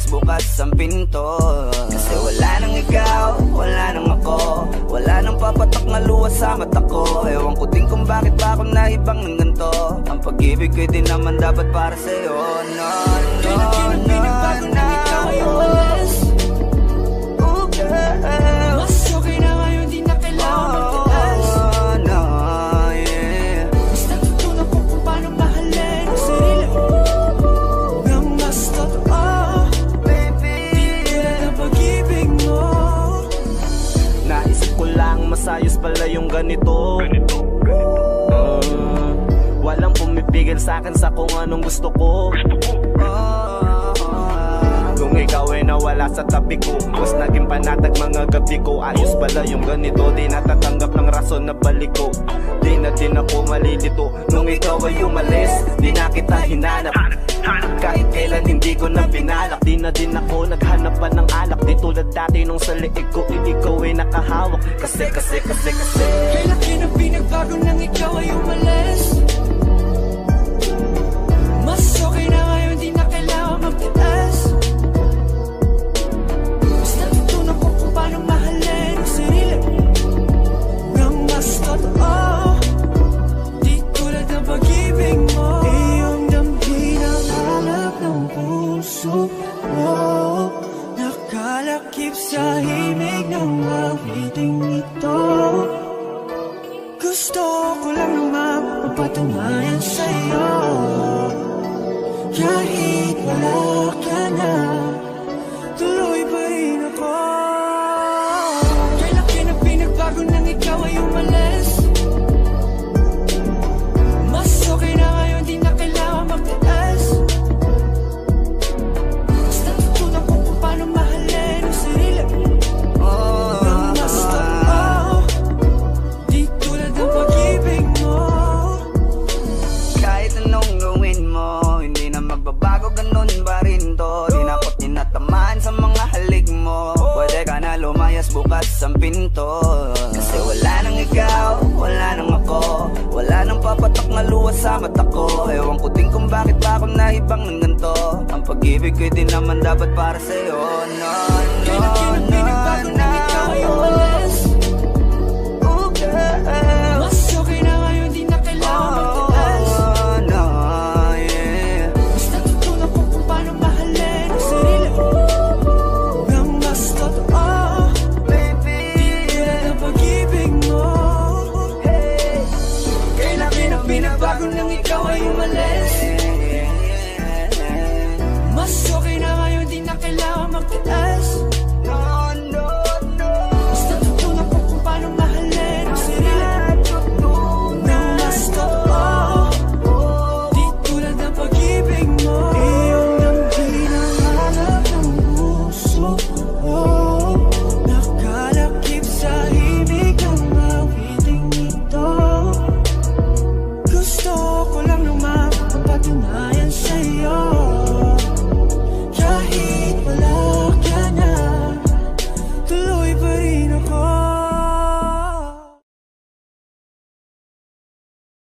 lumayas bukas ang pinto. Kasi wala nang ikaw, wala nang ako. Wala nang papatok na luwas sa mata ko. Ewan ko din kung bakit ba ako naibang ng ganito Ang pag-ibig ko din naman dapat para sa'yo. No, no, Kailan no, pala yung ganito. Ah, Walang pumipigil sa akin sa kung anong gusto ko. Kung ikaw ay nawala sa tabi ko Mas naging panatag mga gabi ko. Ayos pala yung ganito Di natatanggap ng rason na balik ko. Di na din ako malilito. Nung ikaw ay umalis Di na kita hinanap ko na pinalak Di na din ako naghanap pa ng alak. Di tulad dati nung sa liig ko Ikaw ay nakahawak. Kasi kasi kasi kasi. Kailan na pinagbago nang ikaw ay umalis Nakalakip sa himig ng awiting ito? Gusto ko lang naman mapatunayan sa'yo. Kahit wala ka na bukas ang pinto. Kasi wala nang ikaw, wala nang ako. Wala nang papatok na luwas sa mata ko. Ewan ko din kung bakit ba ako naibang ng ganito Ang pag-ibig ko din naman dapat para sa'yo. No, no, ay umalis Mas okay na ngayon di na kailangan magtiis ito